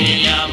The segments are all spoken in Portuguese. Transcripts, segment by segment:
меня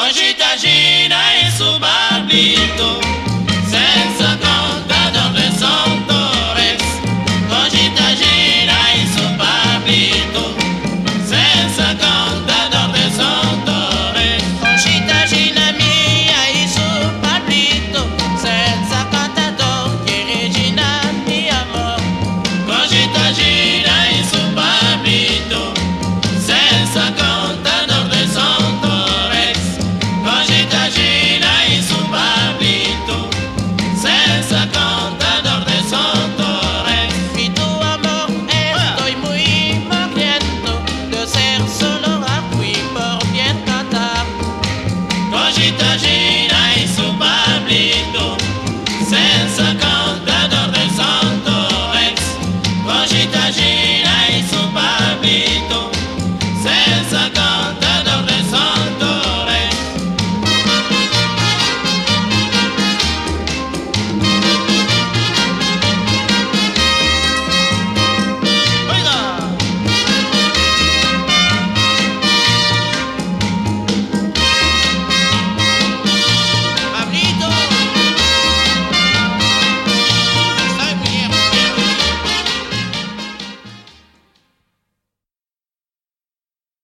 Manjita tá Gina e Subabito. muita gente.